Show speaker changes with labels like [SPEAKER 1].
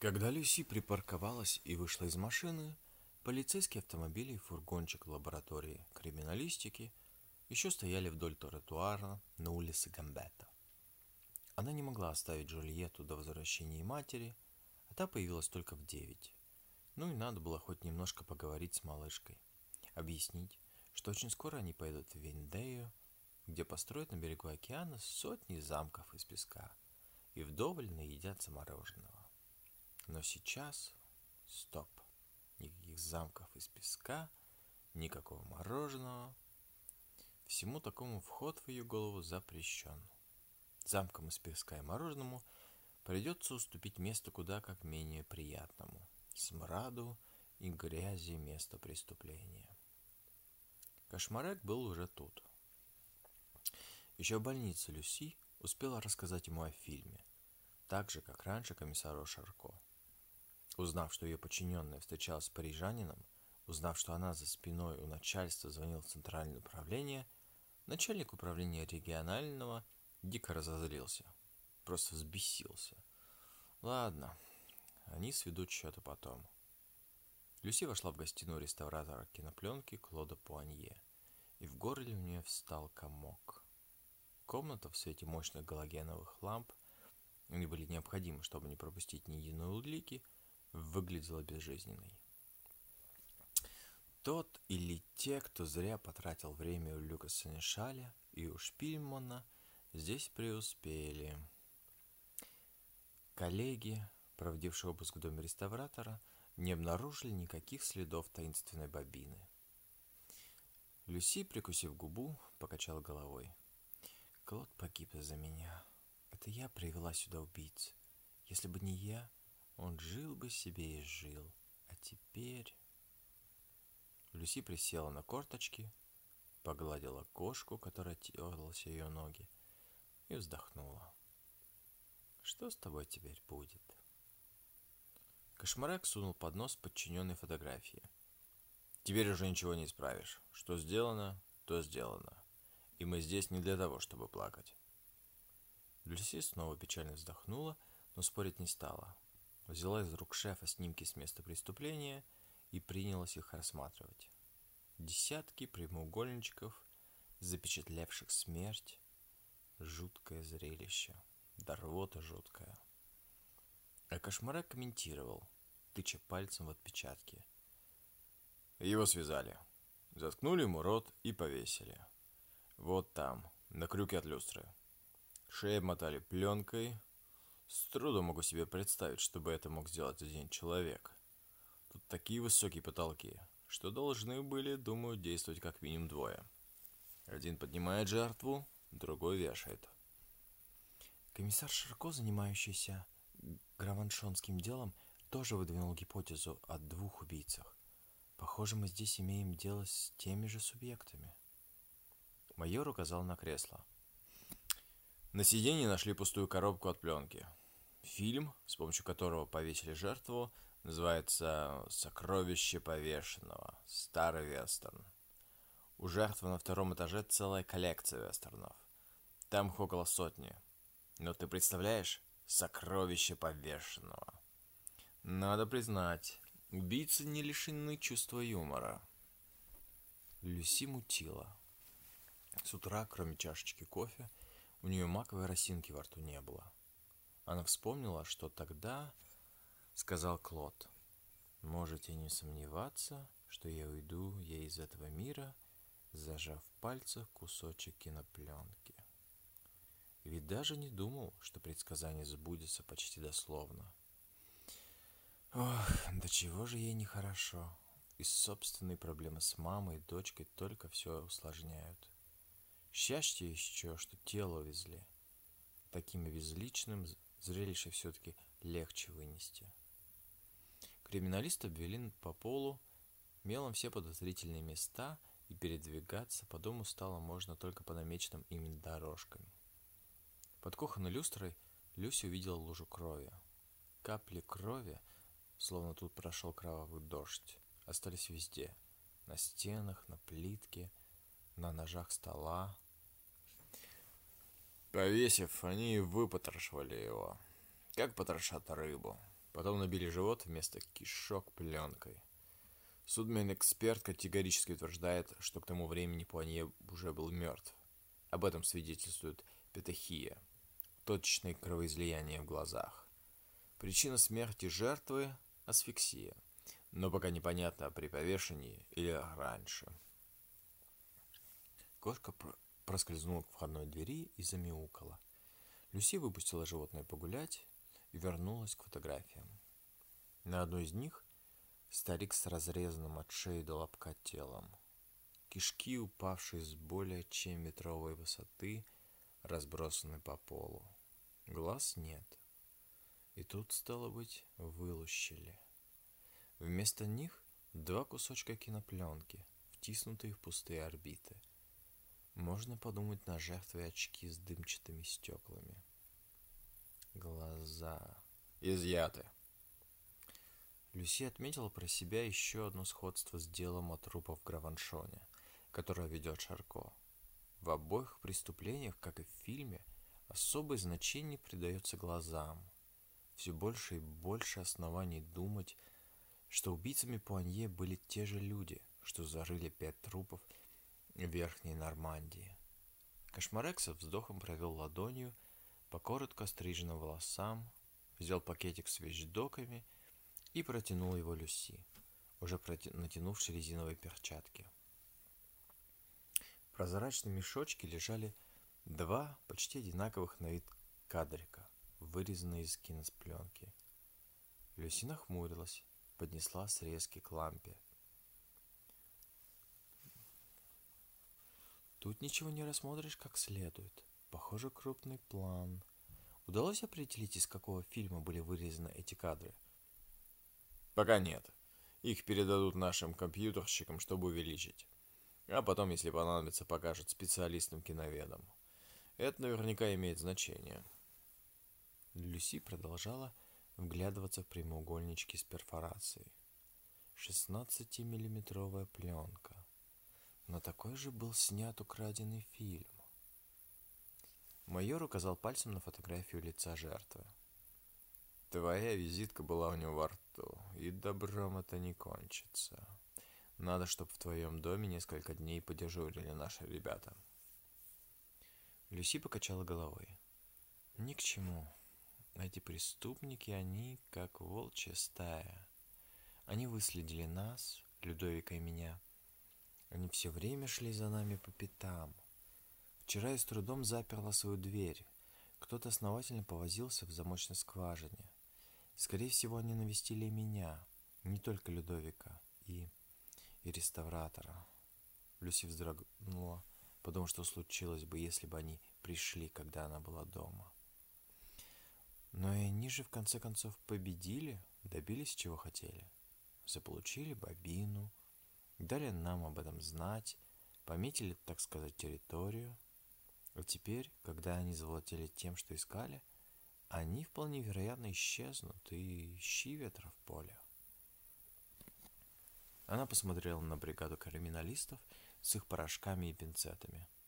[SPEAKER 1] Когда Люси припарковалась и вышла из машины, полицейский автомобиль и фургончик лаборатории криминалистики еще стояли вдоль тротуара на улице Гамбета. Она не могла оставить Джульетту до возвращения матери, а та появилась только в девять. Ну и надо было хоть немножко поговорить с малышкой, объяснить, что очень скоро они поедут в Виндею, где построят на берегу океана сотни замков из песка и вдоволь наедятся мороженого. Но сейчас... Стоп. Никаких замков из песка, никакого мороженого. Всему такому вход в ее голову запрещен. Замкам из песка и мороженому придется уступить место куда как менее приятному. Смраду и грязи места преступления. Кошмарек был уже тут. Еще в больнице Люси успела рассказать ему о фильме, так же, как раньше комиссару Шарко. Узнав, что ее подчиненная встречалась с парижанином, узнав, что она за спиной у начальства звонил в центральное управление, начальник управления регионального дико разозлился. Просто взбесился. Ладно, они сведут счеты потом. Люси вошла в гостиную реставратора кинопленки Клода Пуанье, и в горле у нее встал комок. Комната в свете мощных галогеновых ламп, они были необходимы, чтобы не пропустить ни единой улики – выглядела безжизненной. Тот или те, кто зря потратил время у Люка Санишаля и у Шпильмана, здесь преуспели. Коллеги, проводившие обыск в доме реставратора, не обнаружили никаких следов таинственной бобины. Люси, прикусив губу, покачала головой. Клод погиб из-за меня. Это я привела сюда убийц. Если бы не я, он жил бы себе и жил. А теперь... Люси присела на корточки, погладила кошку, которая терлась ее ноги, и вздохнула. Что с тобой теперь будет? Кошмарек сунул под нос подчиненной фотографии. Теперь уже ничего не исправишь. Что сделано, то сделано. И мы здесь не для того, чтобы плакать. Люси снова печально вздохнула, но спорить не стала взяла из рук шефа снимки с места преступления и принялась их рассматривать. Десятки прямоугольничков, запечатлевших смерть, жуткое зрелище, да рвота жуткая. А Кошмарек комментировал, тыча пальцем в отпечатки. Его связали, заткнули ему рот и повесили. Вот там, на крюке от люстры. Шею мотали пленкой, с трудом могу себе представить, чтобы это мог сделать один человек. Тут такие высокие потолки, что должны были, думаю, действовать как минимум двое. Один поднимает жертву, другой вешает. Комиссар Шарко, занимающийся граваншонским делом, тоже выдвинул гипотезу о двух убийцах. Похоже, мы здесь имеем дело с теми же субъектами. Майор указал на кресло. На сиденье нашли пустую коробку от пленки. Фильм, с помощью которого повесили жертву, называется «Сокровище повешенного. Старый вестерн». У жертвы на втором этаже целая коллекция вестернов. Там их около сотни. Но ты представляешь? Сокровище повешенного. Надо признать, убийцы не лишены чувства юмора. Люси мутила. С утра, кроме чашечки кофе, у нее маковой росинки во рту не было. Она вспомнила, что тогда сказал Клод. Можете не сомневаться, что я уйду ей из этого мира, зажав в пальцах кусочек кинопленки. Ведь даже не думал, что предсказание сбудется почти дословно. Ох, до чего же ей нехорошо. И собственные проблемы с мамой и дочкой только все усложняют. Счастье еще, что тело увезли. Таким безличным зрелище все-таки легче вынести. Криминалисты обвели по полу мелом все подозрительные места, и передвигаться по дому стало можно только по намеченным ими дорожкам. Под кухонной люстрой Люся увидела лужу крови. Капли крови, словно тут прошел кровавый дождь, остались везде. На стенах, на плитке, на ножах стола, Повесив, они выпотрошивали его, как потрошат рыбу. Потом набили живот вместо кишок пленкой. Судмин-эксперт категорически утверждает, что к тому времени Пуанье уже был мертв. Об этом свидетельствует петахия, точечные кровоизлияния в глазах. Причина смерти жертвы – асфиксия, но пока непонятно при повешении или раньше. Кошка проскользнула к входной двери и замяукала. Люси выпустила животное погулять и вернулась к фотографиям. На одной из них старик с разрезанным от шеи до лобка телом. Кишки, упавшие с более чем метровой высоты, разбросаны по полу. Глаз нет. И тут, стало быть, вылущили. Вместо них два кусочка кинопленки, втиснутые в пустые орбиты. Можно подумать на жертве очки с дымчатыми стеклами. Глаза изъяты. Люси отметила про себя еще одно сходство с делом о трупах в Граваншоне, которое ведет Шарко. В обоих преступлениях, как и в фильме, особое значение придается глазам. Все больше и больше оснований думать, что убийцами Пуанье были те же люди, что зарыли пять трупов Верхней Нормандии. Кошмарек со вздохом провел ладонью по коротко стриженным волосам, взял пакетик с вещдоками и протянул его Люси, уже натянувшей резиновые перчатки. В прозрачном мешочке лежали два почти одинаковых на вид кадрика, вырезанные из киноспленки. Люси нахмурилась, поднесла срезки к лампе. Тут ничего не рассмотришь как следует. Похоже, крупный план. Удалось определить, из какого фильма были вырезаны эти кадры?
[SPEAKER 2] Пока нет. Их передадут нашим компьютерщикам, чтобы увеличить. А потом, если понадобится, покажут специалистам-киноведам. Это наверняка имеет значение.
[SPEAKER 1] Люси продолжала вглядываться в прямоугольнички с перфорацией. 16-миллиметровая пленка. Но такой же был снят украденный фильм. Майор указал пальцем на фотографию лица жертвы.
[SPEAKER 2] Твоя визитка была у него во рту, и добром это не кончится. Надо, чтобы в твоем доме несколько дней подежурили наши ребята.
[SPEAKER 1] Люси покачала головой. Ни к чему. Эти преступники, они как волчья стая. Они выследили нас, Людовика и меня. Они все время шли за нами по пятам. Вчера я с трудом заперла свою дверь. Кто-то основательно повозился в замочной скважине. Скорее всего, они навестили меня, не только Людовика и, и реставратора. Люси вздрогнула, потому что случилось бы, если бы они пришли, когда она была дома. Но и они же в конце концов победили, добились чего хотели. Заполучили бобину, дали нам об этом знать, пометили, так сказать, территорию – а теперь, когда они завладели тем, что искали, они вполне вероятно исчезнут и ищи ветра в поле. Она посмотрела на бригаду криминалистов с их порошками и пинцетами –